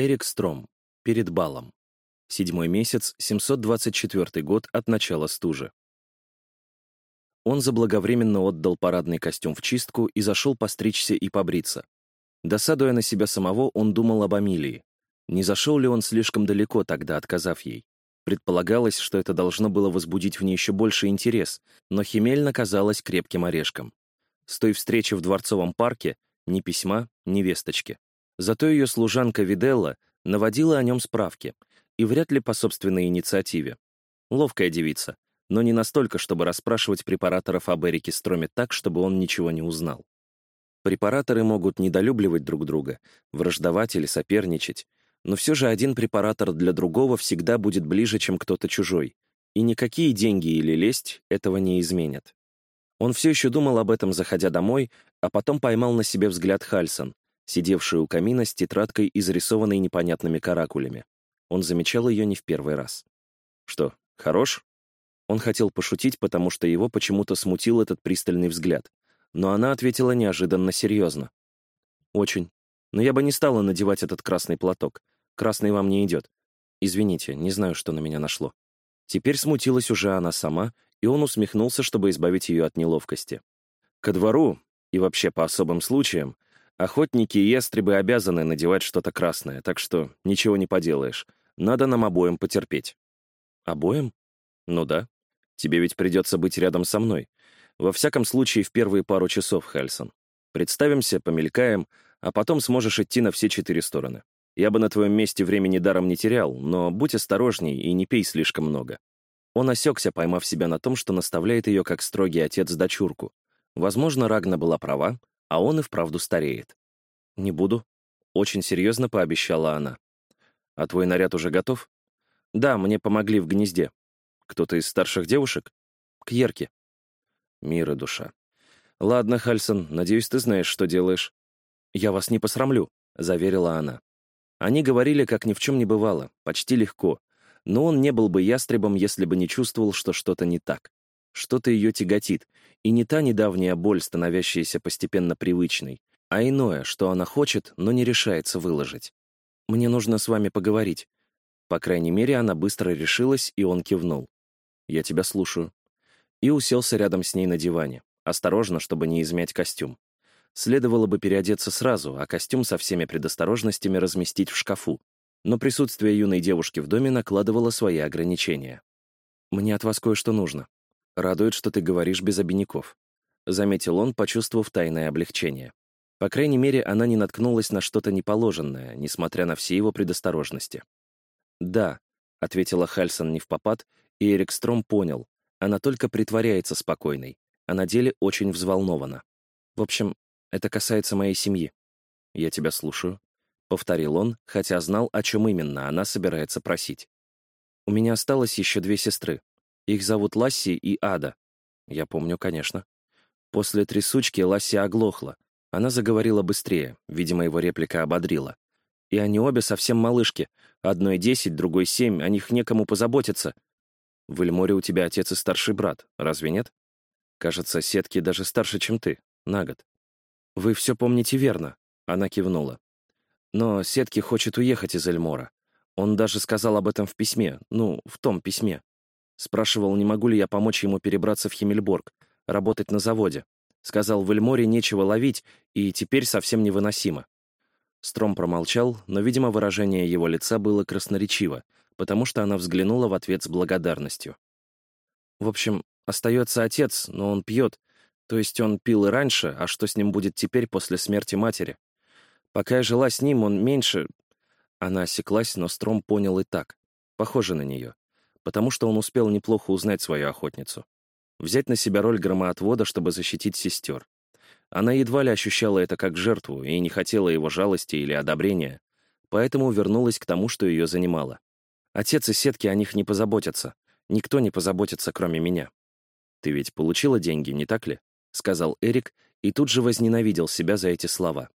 Эрик Стром. Перед балом. Седьмой месяц, 724 год от начала стужи. Он заблаговременно отдал парадный костюм в чистку и зашел постричься и побриться. Досадуя на себя самого, он думал об Амилии. Не зашел ли он слишком далеко тогда, отказав ей? Предполагалось, что это должно было возбудить в ней еще больше интерес, но Химель казалась крепким орешком. С той встречи в Дворцовом парке ни письма, ни весточки. Зато ее служанка Виделла наводила о нем справки, и вряд ли по собственной инициативе. Ловкая девица, но не настолько, чтобы расспрашивать препараторов об Эрике Строме так, чтобы он ничего не узнал. Препараторы могут недолюбливать друг друга, враждовать или соперничать, но все же один препаратор для другого всегда будет ближе, чем кто-то чужой, и никакие деньги или лесть этого не изменят. Он все еще думал об этом, заходя домой, а потом поймал на себе взгляд Хальсон, сидевшую у камина с тетрадкой, изрисованной непонятными каракулями. Он замечал ее не в первый раз. «Что, хорош?» Он хотел пошутить, потому что его почему-то смутил этот пристальный взгляд. Но она ответила неожиданно серьезно. «Очень. Но я бы не стала надевать этот красный платок. Красный вам не идет. Извините, не знаю, что на меня нашло». Теперь смутилась уже она сама, и он усмехнулся, чтобы избавить ее от неловкости. «Ко двору, и вообще по особым случаям, охотники и ястребы обязаны надевать что-то красное, так что ничего не поделаешь. Надо нам обоим потерпеть». «Обоим?» «Ну да. Тебе ведь придется быть рядом со мной. Во всяком случае, в первые пару часов, Хальсон. Представимся, помелькаем, а потом сможешь идти на все четыре стороны. Я бы на твоем месте времени даром не терял, но будь осторожней и не пей слишком много». Он осекся, поймав себя на том, что наставляет ее как строгий отец дочурку. Возможно, Рагна была права, а он и вправду стареет. «Не буду», — очень серьезно пообещала она. «А твой наряд уже готов?» «Да, мне помогли в гнезде. Кто-то из старших девушек? К Ерке. Мир и душа. Ладно, Хальсон, надеюсь, ты знаешь, что делаешь. Я вас не посрамлю, заверила она. Они говорили, как ни в чем не бывало, почти легко. Но он не был бы ястребом, если бы не чувствовал, что что-то не так. Что-то ее тяготит, и не та недавняя боль, становящаяся постепенно привычной, а иное, что она хочет, но не решается выложить. «Мне нужно с вами поговорить». По крайней мере, она быстро решилась, и он кивнул. «Я тебя слушаю». И уселся рядом с ней на диване, осторожно, чтобы не измять костюм. Следовало бы переодеться сразу, а костюм со всеми предосторожностями разместить в шкафу. Но присутствие юной девушки в доме накладывало свои ограничения. «Мне от вас кое-что нужно. Радует, что ты говоришь без обиняков», — заметил он, почувствовав тайное облегчение. По крайней мере, она не наткнулась на что-то неположенное, несмотря на все его предосторожности. «Да», — ответила Хальсон не в попад и Эрик Стром понял, она только притворяется спокойной, а на деле очень взволнована. В общем, это касается моей семьи. Я тебя слушаю, — повторил он, хотя знал, о чем именно она собирается просить. У меня осталось еще две сестры. Их зовут Ласси и Ада. Я помню, конечно. После трясучки Ласси оглохла. Она заговорила быстрее, видимо, его реплика ободрила. И они обе совсем малышки. Одной десять, другой семь, о них некому позаботиться. В Эльморе у тебя отец и старший брат, разве нет? Кажется, сетки даже старше, чем ты, на год. Вы все помните верно, она кивнула. Но Сетки хочет уехать из Эльмора. Он даже сказал об этом в письме, ну, в том письме. Спрашивал, не могу ли я помочь ему перебраться в Химмельборг, работать на заводе. Сказал, в Эльморе нечего ловить, и теперь совсем невыносимо. Стром промолчал, но, видимо, выражение его лица было красноречиво, потому что она взглянула в ответ с благодарностью. В общем, остается отец, но он пьет, то есть он пил и раньше, а что с ним будет теперь после смерти матери? Пока я жила с ним, он меньше... Она осеклась, но Стром понял и так. Похоже на нее. Потому что он успел неплохо узнать свою охотницу. Взять на себя роль громоотвода, чтобы защитить сестер. Она едва ли ощущала это как жертву и не хотела его жалости или одобрения, поэтому вернулась к тому, что ее занимало. Отец и сетки о них не позаботятся. Никто не позаботится, кроме меня. Ты ведь получила деньги, не так ли? Сказал Эрик и тут же возненавидел себя за эти слова.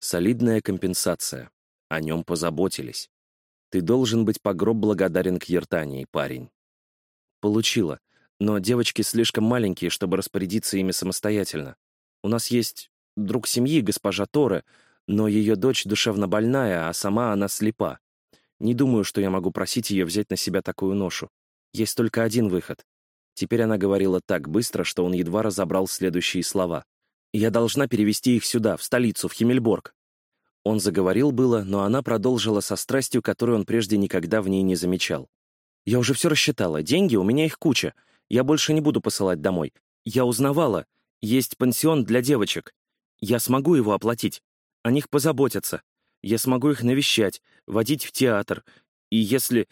Солидная компенсация. О нем позаботились. Ты должен быть по гроб благодарен к Ертании, парень. Получила, но девочки слишком маленькие, чтобы распорядиться ими самостоятельно. У нас есть друг семьи, госпожа Торе, Но ее дочь душевно больная, а сама она слепа. Не думаю, что я могу просить ее взять на себя такую ношу. Есть только один выход. Теперь она говорила так быстро, что он едва разобрал следующие слова. «Я должна перевести их сюда, в столицу, в Химмельборг». Он заговорил было, но она продолжила со страстью, которую он прежде никогда в ней не замечал. «Я уже все рассчитала. Деньги, у меня их куча. Я больше не буду посылать домой. Я узнавала. Есть пансион для девочек. Я смогу его оплатить. О них позаботятся. Я смогу их навещать, водить в театр. И если...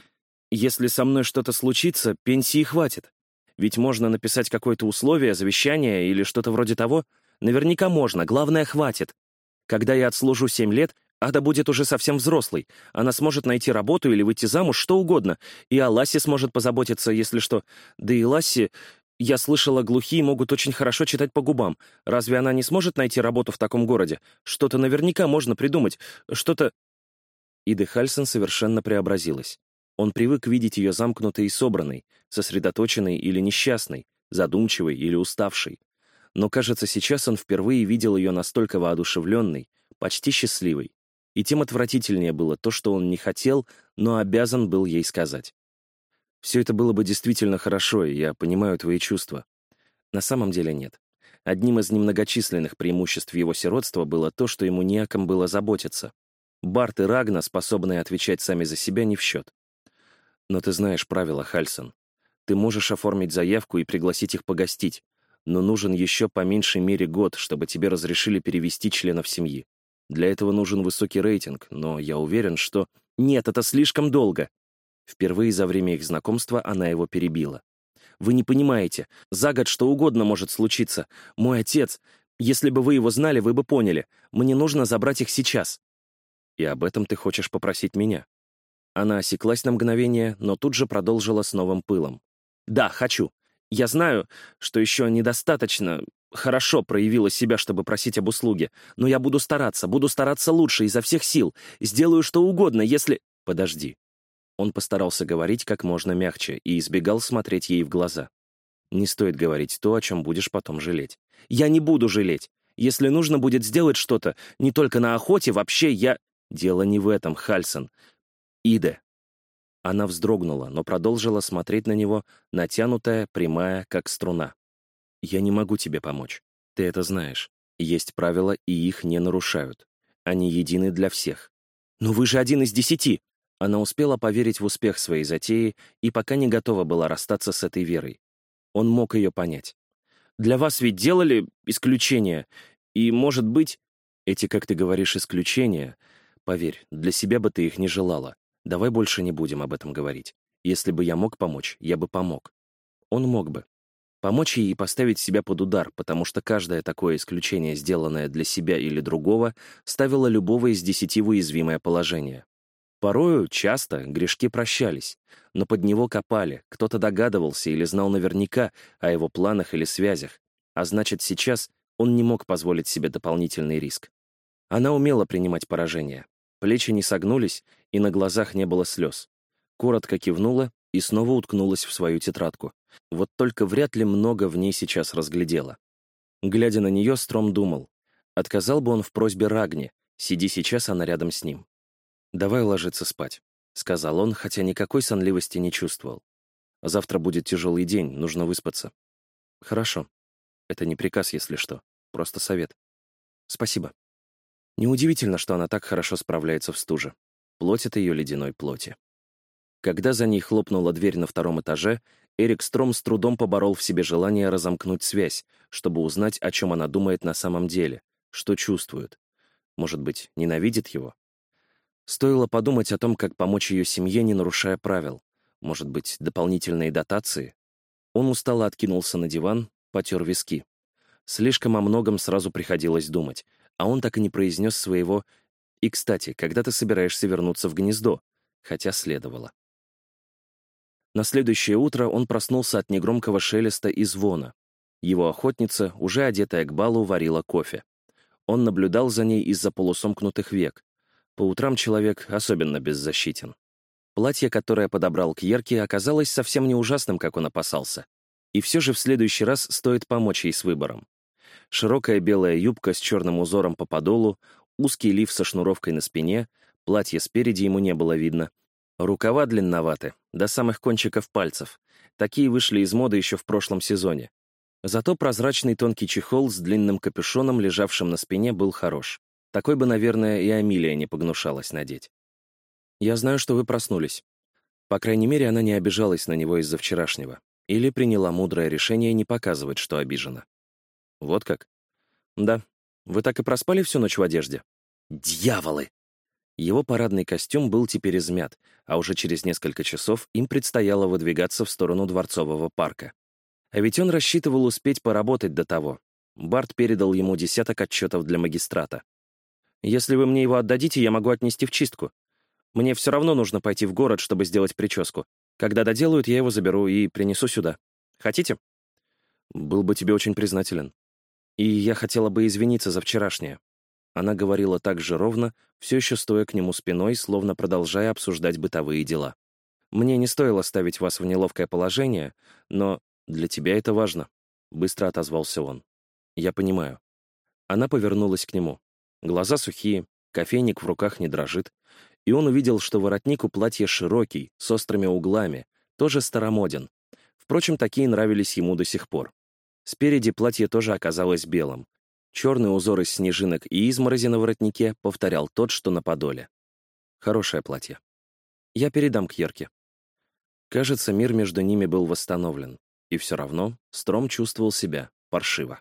если со мной что-то случится, пенсии хватит. Ведь можно написать какое-то условие, завещание или что-то вроде того. Наверняка можно, главное, хватит. Когда я отслужу семь лет, Ада будет уже совсем взрослой. Она сможет найти работу или выйти замуж, что угодно. И о Лассе сможет позаботиться, если что. Да и Лассе... Я слышала, глухие могут очень хорошо читать по губам. Разве она не сможет найти работу в таком городе? Что-то наверняка можно придумать. Что-то... Ида Хальсон совершенно преобразилась. Он привык видеть ее замкнутой и собранной, сосредоточенной или несчастной, задумчивой или уставшей. Но, кажется, сейчас он впервые видел ее настолько воодушевленной, почти счастливой. И тем отвратительнее было то, что он не хотел, но обязан был ей сказать. Все это было бы действительно хорошо, и я понимаю твои чувства. На самом деле нет. Одним из немногочисленных преимуществ его сиротства было то, что ему не о ком было заботиться. Барт и Рагна, способные отвечать сами за себя, не в счет. Но ты знаешь правила, Хальсон. Ты можешь оформить заявку и пригласить их погостить, но нужен еще по меньшей мере год, чтобы тебе разрешили перевести членов семьи. Для этого нужен высокий рейтинг, но я уверен, что... Нет, это слишком долго. Впервые за время их знакомства она его перебила. Вы не понимаете. За год что угодно может случиться. Мой отец... Если бы вы его знали, вы бы поняли. Мне нужно забрать их сейчас. И об этом ты хочешь попросить меня. Она осеклась на мгновение, но тут же продолжила с новым пылом. «Да, хочу. Я знаю, что еще недостаточно хорошо проявила себя, чтобы просить об услуге, но я буду стараться, буду стараться лучше изо всех сил. Сделаю что угодно, если...» «Подожди». Он постарался говорить как можно мягче и избегал смотреть ей в глаза. «Не стоит говорить то, о чем будешь потом жалеть». «Я не буду жалеть. Если нужно будет сделать что-то, не только на охоте, вообще я...» «Дело не в этом, Хальсон. Иде». Она вздрогнула, но продолжила смотреть на него, натянутая, прямая, как струна. «Я не могу тебе помочь. Ты это знаешь. Есть правила, и их не нарушают. Они едины для всех. Но вы же один из десяти!» Она успела поверить в успех своей затеи и пока не готова была расстаться с этой верой. Он мог ее понять. «Для вас ведь делали исключения, и, может быть...» «Эти, как ты говоришь, исключения...» Поверь, для себя бы ты их не желала. Давай больше не будем об этом говорить. Если бы я мог помочь, я бы помог. Он мог бы. Помочь ей и поставить себя под удар, потому что каждое такое исключение, сделанное для себя или другого, ставило любого из десяти в уязвимое положение. Порою, часто, грешки прощались, но под него копали, кто-то догадывался или знал наверняка о его планах или связях, а значит, сейчас он не мог позволить себе дополнительный риск. Она умела принимать поражение. Плечи не согнулись, и на глазах не было слез. Коротко кивнула и снова уткнулась в свою тетрадку. Вот только вряд ли много в ней сейчас разглядела. Глядя на нее, Стром думал. Отказал бы он в просьбе Рагни, сиди сейчас она рядом с ним. «Давай ложиться спать», — сказал он, хотя никакой сонливости не чувствовал. «Завтра будет тяжелый день, нужно выспаться». «Хорошо. Это не приказ, если что. Просто совет. Спасибо». Неудивительно, что она так хорошо справляется в стуже. Плотит ее ледяной плоти. Когда за ней хлопнула дверь на втором этаже, Эрик Стром с трудом поборол в себе желание разомкнуть связь, чтобы узнать, о чем она думает на самом деле, что чувствует. Может быть, ненавидит его? Стоило подумать о том, как помочь ее семье, не нарушая правил. Может быть, дополнительные дотации? Он устало откинулся на диван, потер виски. Слишком о многом сразу приходилось думать, а он так и не произнес своего «И, кстати, когда ты собираешься вернуться в гнездо?» Хотя следовало. На следующее утро он проснулся от негромкого шелеста и звона. Его охотница, уже одетая к балу, варила кофе. Он наблюдал за ней из-за полусомкнутых век. По утрам человек особенно беззащитен. Платье, которое подобрал к Ерке, оказалось совсем не ужасным, как он опасался. И все же в следующий раз стоит помочь ей с выбором широкая белая юбка с черным узором по подолу, узкий лиф со шнуровкой на спине, платье спереди ему не было видно. Рукава длинноваты, до самых кончиков пальцев. Такие вышли из моды еще в прошлом сезоне. Зато прозрачный тонкий чехол с длинным капюшоном, лежавшим на спине, был хорош. Такой бы, наверное, и Амилия не погнушалась надеть. «Я знаю, что вы проснулись». По крайней мере, она не обижалась на него из-за вчерашнего. Или приняла мудрое решение не показывать, что обижена. «Вот как?» «Да. Вы так и проспали всю ночь в одежде?» «Дьяволы!» Его парадный костюм был теперь измят, а уже через несколько часов им предстояло выдвигаться в сторону Дворцового парка. А ведь он рассчитывал успеть поработать до того. Барт передал ему десяток отчетов для магистрата. «Если вы мне его отдадите, я могу отнести в чистку. Мне все равно нужно пойти в город, чтобы сделать прическу. Когда доделают, я его заберу и принесу сюда. Хотите?» «Был бы тебе очень признателен. И я хотела бы извиниться за вчерашнее». Она говорила так же ровно, все еще стоя к нему спиной, словно продолжая обсуждать бытовые дела. «Мне не стоило ставить вас в неловкое положение, но «Для тебя это важно», — быстро отозвался он. «Я понимаю». Она повернулась к нему. Глаза сухие, кофейник в руках не дрожит, и он увидел, что воротник у платья широкий, с острыми углами, тоже старомоден. Впрочем, такие нравились ему до сих пор. Спереди платье тоже оказалось белым. Черный узор из снежинок и изморози на воротнике повторял тот, что на подоле. Хорошее платье. Я передам к Ерке. Кажется, мир между ними был восстановлен. И все равно Стром чувствовал себя паршиво.